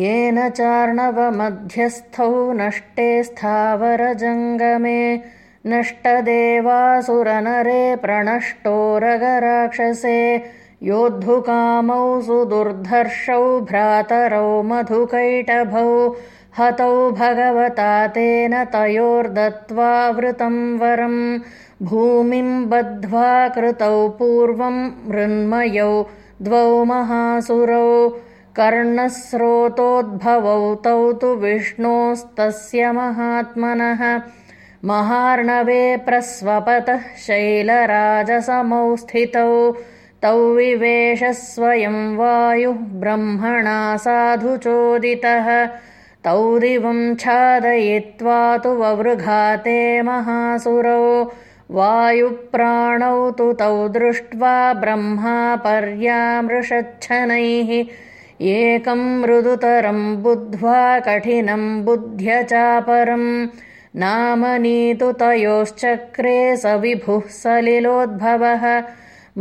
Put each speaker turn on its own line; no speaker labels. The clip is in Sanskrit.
येन चार्णवमध्यस्थौ नष्टे स्थावरजङ्गमे नष्टदेवासुरनरे प्रणष्टोरगराक्षसे योद्धुकामौ सुदुर्धर्षौ भ्रातरौ मधुकैटभौ हतौ भगवता तेन तयोर्दत्त्वा वृतं वरम् भूमिम् बद्ध्वा कृतौ पूर्वम् मृण्मयौ द्वौ महासुरौ कर्णस्रोतोद्भवौ तौ तु विष्णोस्तस्य महात्मनः। महार्णवे प्रस्वपतः शैलराजसमौ स्थितौ। तौ विवेशस्वयं वायुः ब्रह्मणा साधु चोदितः तौ दिवं छादयित्वा तु ववृघाते महासुरौ। वायुप्राणौ तु तौ दृष्ट्वा ब्रह्मा पर्यामृषच्छनैः एकं मृदुतरं बुद्ध्वा कठिनं बुद्ध्यचापरम् नामनीतु तयोश्चक्रे स विभुः सलिलोद्भवः